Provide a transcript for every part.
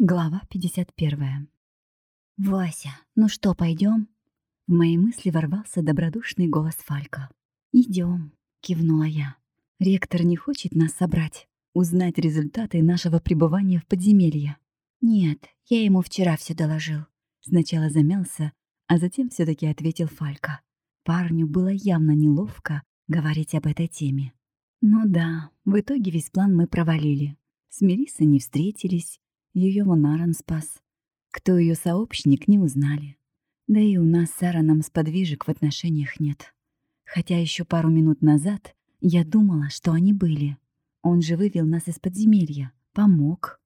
Глава 51. «Вася, ну что, пойдем? В мои мысли ворвался добродушный голос Фалька. Идем, кивнула я. «Ректор не хочет нас собрать, узнать результаты нашего пребывания в подземелье». «Нет, я ему вчера все доложил». Сначала замялся, а затем все таки ответил Фалька. Парню было явно неловко говорить об этой теме. Ну да, в итоге весь план мы провалили. С Мелиссой не встретились, ее Монаран спас. Кто ее сообщник, не узнали. Да и у нас с Аароном сподвижек в отношениях нет. Хотя еще пару минут назад я думала, что они были. Он же вывел нас из подземелья, помог.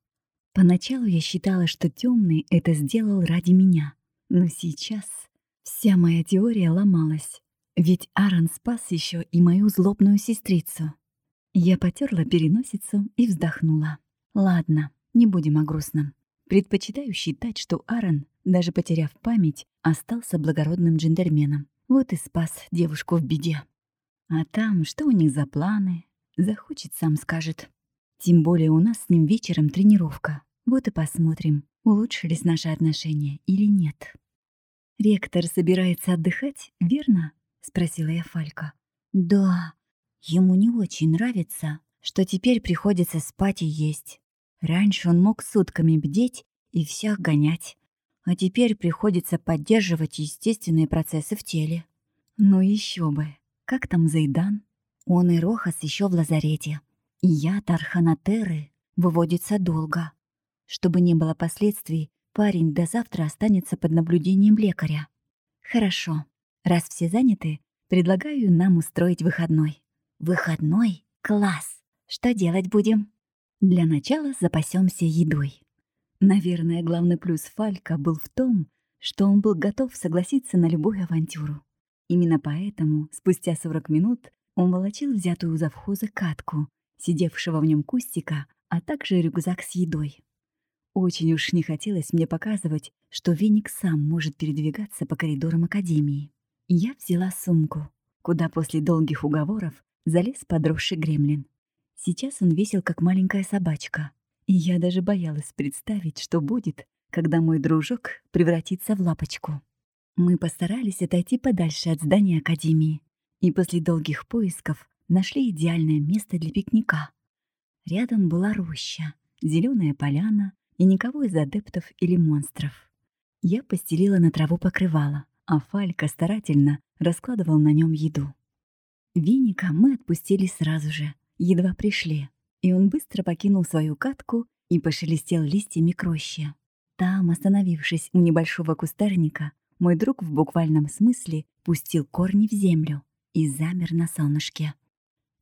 Поначалу я считала, что темный это сделал ради меня. Но сейчас вся моя теория ломалась. Ведь Аарон спас еще и мою злобную сестрицу. Я потерла переносицу и вздохнула. Ладно, не будем о грустном. Предпочитаю считать, что Аарон, даже потеряв память, остался благородным джентльменом. Вот и спас девушку в беде. А там, что у них за планы, захочет, сам скажет. Тем более у нас с ним вечером тренировка. Вот и посмотрим, улучшились наши отношения или нет. «Ректор собирается отдыхать, верно?» — спросила я Фалька. «Да, ему не очень нравится, что теперь приходится спать и есть. Раньше он мог сутками бдеть и всех гонять, а теперь приходится поддерживать естественные процессы в теле. Ну еще бы, как там Зайдан? Он и Рохас еще в лазарете. И яд Арханатеры выводится долго. Чтобы не было последствий, парень до завтра останется под наблюдением лекаря. Хорошо, раз все заняты, предлагаю нам устроить выходной. Выходной? Класс! Что делать будем? Для начала запасемся едой. Наверное, главный плюс Фалька был в том, что он был готов согласиться на любую авантюру. Именно поэтому, спустя 40 минут, он волочил взятую у завхоза катку, сидевшего в нем кустика, а также рюкзак с едой. Очень уж не хотелось мне показывать, что веник сам может передвигаться по коридорам Академии. Я взяла сумку, куда после долгих уговоров залез подросший гремлин. Сейчас он весил, как маленькая собачка. И я даже боялась представить, что будет, когда мой дружок превратится в лапочку. Мы постарались отойти подальше от здания Академии. И после долгих поисков нашли идеальное место для пикника. Рядом была роща, зеленая поляна и никого из адептов или монстров. Я постелила на траву покрывало, а Фалька старательно раскладывал на нем еду. Виника мы отпустили сразу же, едва пришли, и он быстро покинул свою катку и пошелестел листьями к роще. Там, остановившись у небольшого кустарника, мой друг в буквальном смысле пустил корни в землю и замер на солнышке.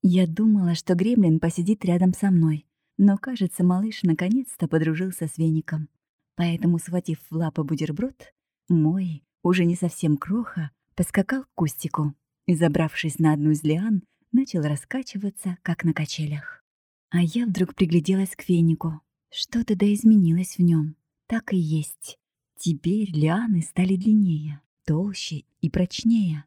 Я думала, что гремлин посидит рядом со мной, но, кажется, малыш наконец-то подружился с веником. Поэтому, схватив в лапы бутерброд, мой, уже не совсем кроха, поскакал к кустику и, забравшись на одну из лиан, начал раскачиваться, как на качелях. А я вдруг пригляделась к венику. Что-то да изменилось в нем. Так и есть. Теперь лианы стали длиннее, толще и прочнее.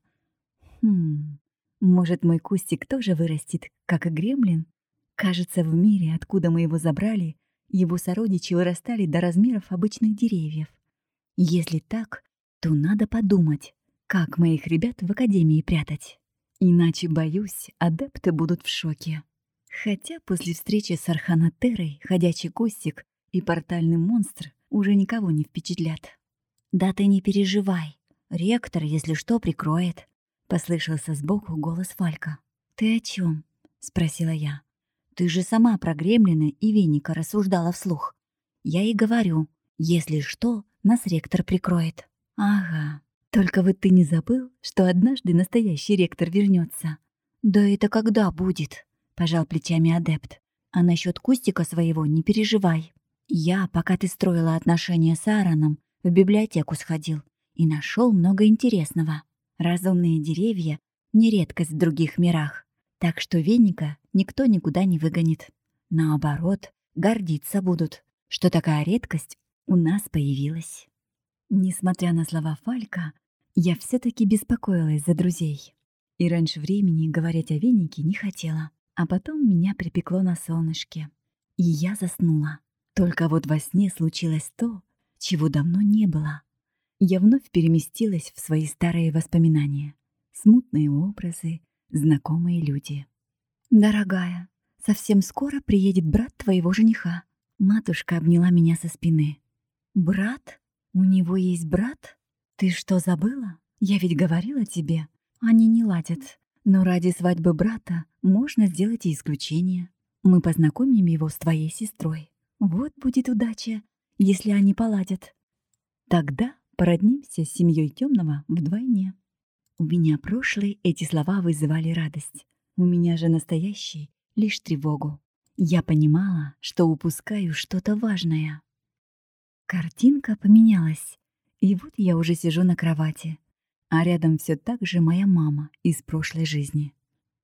Хм, может, мой кустик тоже вырастет, как и гремлин? Кажется, в мире, откуда мы его забрали, его сородичи вырастали до размеров обычных деревьев. Если так, то надо подумать, как моих ребят в академии прятать. Иначе, боюсь, адепты будут в шоке. Хотя после встречи с Арханатерой ходячий кустик и портальный монстр уже никого не впечатлят. «Да ты не переживай. Ректор, если что, прикроет», — послышался сбоку голос Фалька. «Ты о чем? спросила я. «Ты же сама про гремлина и веника рассуждала вслух. Я и говорю, если что, нас ректор прикроет». «Ага, только вот ты не забыл, что однажды настоящий ректор вернется. Да это когда будет? Пожал плечами адепт. А насчет кустика своего не переживай. Я, пока ты строила отношения с Аароном, в библиотеку сходил и нашел много интересного. Разумные деревья — не редкость в других мирах, так что веника никто никуда не выгонит. Наоборот, гордиться будут, что такая редкость у нас появилась. Несмотря на слова Фалька, я все таки беспокоилась за друзей. И раньше времени говорить о венике не хотела. А потом меня припекло на солнышке. И я заснула. Только вот во сне случилось то, чего давно не было. Я вновь переместилась в свои старые воспоминания. Смутные образы, знакомые люди. «Дорогая, совсем скоро приедет брат твоего жениха». Матушка обняла меня со спины. «Брат? У него есть брат? Ты что, забыла? Я ведь говорила тебе, они не ладят. Но ради свадьбы брата можно сделать и исключение. Мы познакомим его с твоей сестрой. Вот будет удача, если они поладят. Тогда породнимся с семьей темного вдвойне. У меня прошлые эти слова вызывали радость. У меня же настоящий лишь тревогу. Я понимала, что упускаю что-то важное. Картинка поменялась, и вот я уже сижу на кровати, а рядом все так же моя мама из прошлой жизни.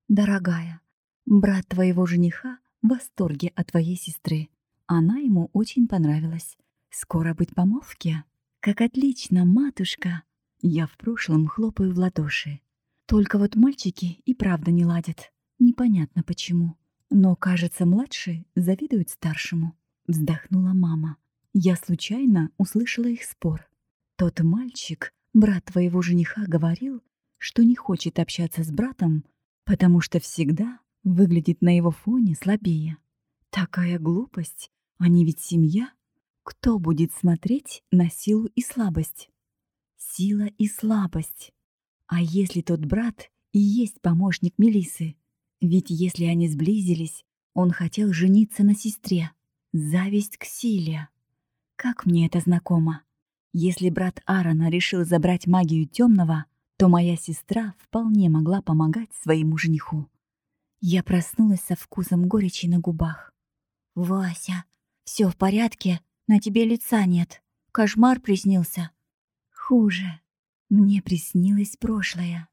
«Дорогая, брат твоего жениха в восторге от твоей сестры. Она ему очень понравилась. Скоро быть помолвке?» «Как отлично, матушка!» Я в прошлом хлопаю в ладоши. Только вот мальчики и правда не ладят. Непонятно почему. Но, кажется, младший завидует старшему. Вздохнула мама. Я случайно услышала их спор. Тот мальчик Брат твоего жениха говорил, что не хочет общаться с братом, потому что всегда выглядит на его фоне слабее. Такая глупость, они ведь семья. Кто будет смотреть на силу и слабость? Сила и слабость. А если тот брат и есть помощник Мелисы? Ведь если они сблизились, он хотел жениться на сестре. Зависть к силе. Как мне это знакомо? Если брат Аарона решил забрать магию темного, то моя сестра вполне могла помогать своему жениху. Я проснулась со вкусом горечи на губах. «Вася, все в порядке? На тебе лица нет. Кошмар приснился?» «Хуже. Мне приснилось прошлое.